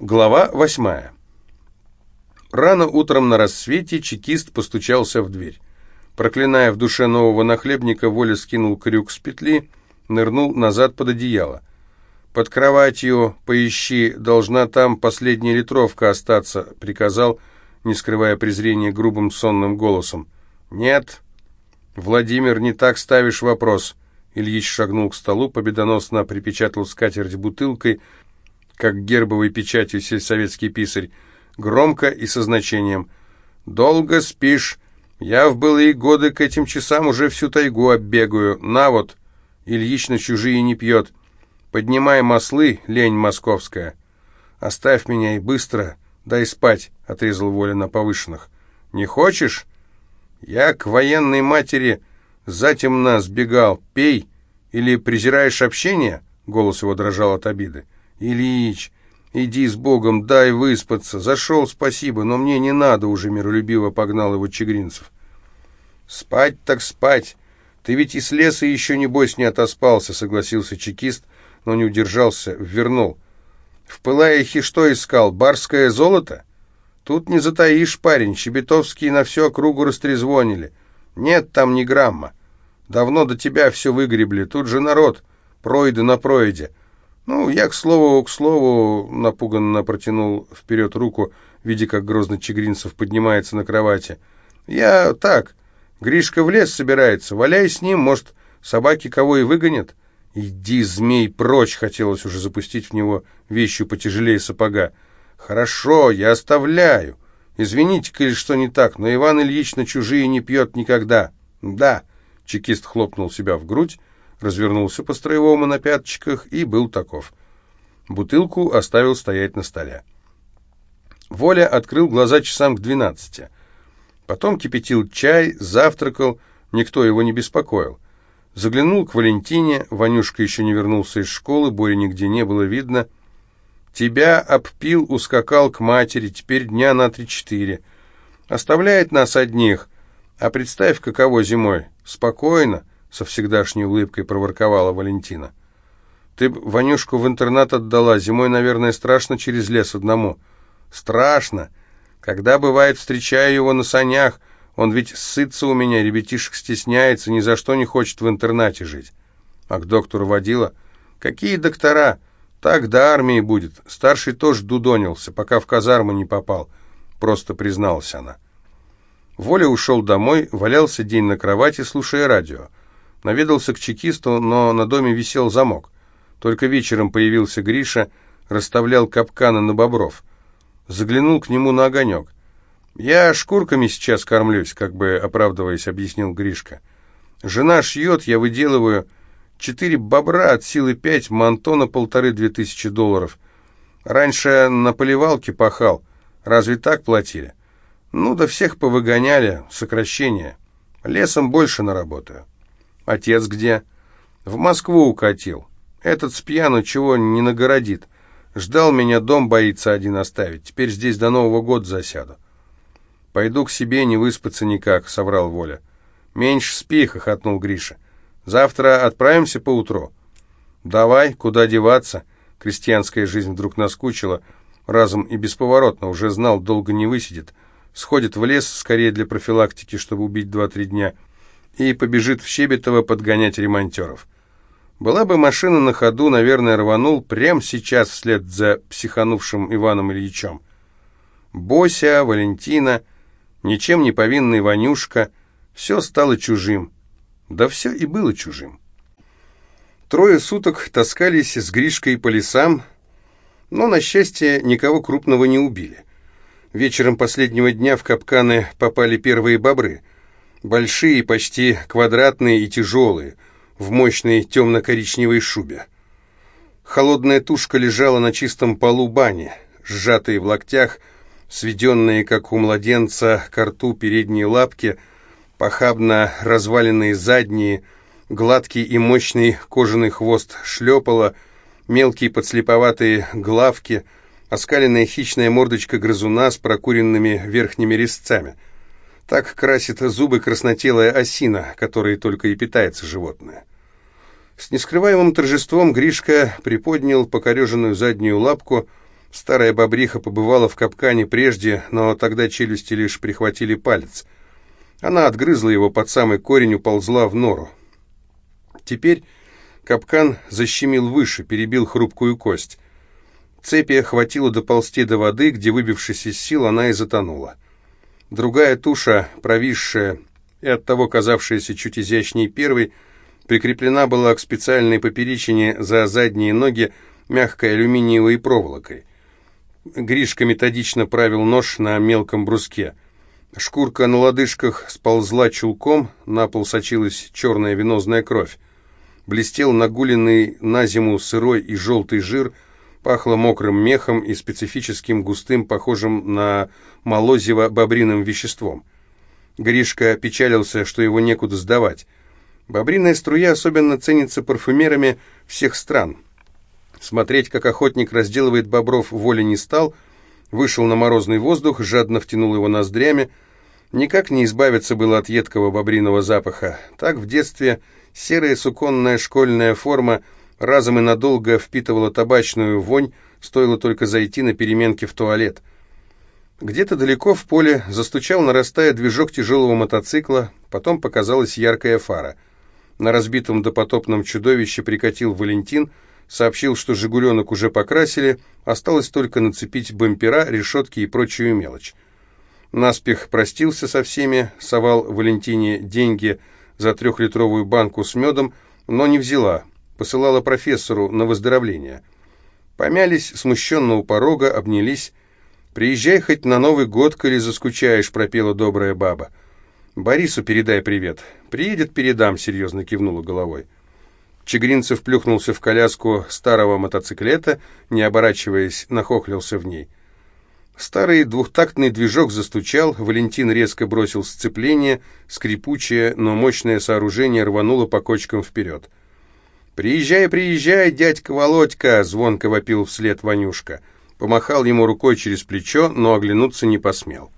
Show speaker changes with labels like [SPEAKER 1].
[SPEAKER 1] Глава восьмая. Рано утром на рассвете чекист постучался в дверь. Проклиная в душе нового нахлебника, Воля скинул крюк с петли, нырнул назад под одеяло. «Под кроватью поищи, должна там последняя литровка остаться», — приказал, не скрывая презрения грубым сонным голосом. «Нет, Владимир, не так ставишь вопрос». Ильич шагнул к столу, победоносно припечатал скатерть бутылкой — как гербовой печатью сельсоветский писарь, громко и со значением. «Долго спишь. Я в былые годы к этим часам уже всю тайгу оббегаю. На вот!» Ильич на чужие не пьет. «Поднимай маслы, лень московская». «Оставь меня и быстро. Дай спать», — отрезал Воля на повышенных. «Не хочешь?» «Я к военной матери затемно сбегал. Пей. Или презираешь общение?» Голос его дрожал от обиды. «Ильич, иди с Богом, дай выспаться. Зашел, спасибо, но мне не надо уже», — миролюбиво погнал его Чегринцев. «Спать так спать. Ты ведь и с леса еще, небось, не отоспался», — согласился чекист, но не удержался, вернул. «В Пылаихе что искал, барское золото?» «Тут не затаишь, парень, Щебетовские на всю округу растрезвонили. Нет там ни грамма. Давно до тебя все выгребли, тут же народ, пройды на пройде». «Ну, я, к слову, к слову», — напуганно протянул вперед руку, видя, как грозно Чегринцев поднимается на кровати. «Я так, Гришка в лес собирается, валяй с ним, может, собаки кого и выгонят». «Иди, змей, прочь!» — хотелось уже запустить в него вещью потяжелее сапога. «Хорошо, я оставляю. Извините, коли что не так, но Иван Ильич на чужие не пьет никогда». «Да», — чекист хлопнул себя в грудь, развернулся по-строевому на пяточках и был таков. Бутылку оставил стоять на столе. Воля открыл глаза часам к двенадцати. Потом кипятил чай, завтракал, никто его не беспокоил. Заглянул к Валентине, Ванюшка еще не вернулся из школы, Бори нигде не было видно. «Тебя обпил, ускакал к матери, теперь дня на три-четыре. Оставляет нас одних. А представь, каково зимой. Спокойно, со всегдашней улыбкой проворковала Валентина. «Ты б Ванюшку в интернат отдала. Зимой, наверное, страшно через лес одному». «Страшно. Когда, бывает, встречаю его на санях, он ведь сытся у меня, ребятишек стесняется, ни за что не хочет в интернате жить». «А к доктору водила?» «Какие доктора? Так до армии будет. Старший тоже дудонился, пока в казарму не попал», — просто призналась она. Воля ушел домой, валялся день на кровати, слушая радио. Наведался к чекисту, но на доме висел замок. Только вечером появился Гриша, расставлял капканы на бобров. Заглянул к нему на огонек. «Я шкурками сейчас кормлюсь», как бы оправдываясь, объяснил Гришка. «Жена шьет, я выделываю четыре бобра от силы пять, мантона полторы-две тысячи долларов. Раньше на поливалке пахал. Разве так платили? Ну, да всех повыгоняли, сокращение. Лесом больше наработаю». Отец где? В Москву укатил. Этот с пьяну чего не нагородит. Ждал меня, дом боится один оставить. Теперь здесь до Нового года засяду. Пойду к себе, не выспаться никак, соврал Воля. Меньше спи, хохотнул Гриша. Завтра отправимся поутру. Давай, куда деваться? Крестьянская жизнь вдруг наскучила. Разом и бесповоротно, уже знал, долго не высидит. Сходит в лес, скорее для профилактики, чтобы убить два-три дня — и побежит в Щебетово подгонять ремонтеров. Была бы машина на ходу, наверное, рванул прямо сейчас вслед за психанувшим Иваном Ильичем. Бося, Валентина, ничем не повинный Ванюшка, все стало чужим. Да все и было чужим. Трое суток таскались с Гришкой по лесам, но, на счастье, никого крупного не убили. Вечером последнего дня в капканы попали первые бобры — большие, почти квадратные и тяжелые, в мощной темно-коричневой шубе. Холодная тушка лежала на чистом полу бани, сжатые в локтях, сведенные, как у младенца, к рту передние лапки, похабно разваленные задние, гладкий и мощный кожаный хвост шлепала, мелкие подслеповатые главки, оскаленная хищная мордочка грызуна с прокуренными верхними резцами — так красит зубы краснотелая осина, которой только и питается животное. С нескрываемым торжеством Гришка приподнял покореженную заднюю лапку, Старая бобриха побывала в капкане прежде, но тогда челюсти лишь прихватили палец. Она отгрызла его под самый корень, уползла в нору. Теперь капкан защемил выше, перебил хрупкую кость. Цепи хватило доползти до воды, где, выбившись из сил, она и затонула. Другая туша, провисшая и оттого казавшаяся чуть изящней первой, прикреплена была к специальной поперечине за задние ноги мягкой алюминиевой проволокой. Гришка методично правил нож на мелком бруске. Шкурка на лодыжках сползла чулком, на пол сочилась черная венозная кровь. Блестел нагуленный на зиму сырой и желтый жир, пахло мокрым мехом и специфическим густым, похожим на молозиво бобриным веществом. Гришка печалился, что его некуда сдавать. Бобриная струя особенно ценится парфюмерами всех стран. Смотреть, как охотник разделывает бобров, воли не стал, вышел на морозный воздух, жадно втянул его ноздрями. Никак не избавиться было от едкого бобриного запаха. Так в детстве серая суконная школьная форма разом и надолго впитывала табачную вонь, стоило только зайти на переменке в туалет. Где-то далеко в поле застучал, нарастая движок тяжелого мотоцикла, потом показалась яркая фара. На разбитом допотопном чудовище прикатил Валентин — сообщил, что «Жигуленок» уже покрасили, осталось только нацепить бампера, решетки и прочую мелочь. Наспех простился со всеми, совал Валентине деньги за трехлитровую банку с медом, но не взяла, посылала профессору на выздоровление. Помялись, смущенно у порога, обнялись. «Приезжай хоть на Новый год, коли заскучаешь», — пропела добрая баба. «Борису передай привет». «Приедет, передам», — серьезно кивнула головой. Чегринцев плюхнулся в коляску старого мотоциклета, не оборачиваясь, нахохлился в ней. Старый двухтактный движок застучал, Валентин резко бросил сцепление, скрипучее, но мощное сооружение рвануло по кочкам вперед. «Приезжай, приезжай, дядька Володька!» — звонко вопил вслед Ванюшка. Помахал ему рукой через плечо, но оглянуться не посмел.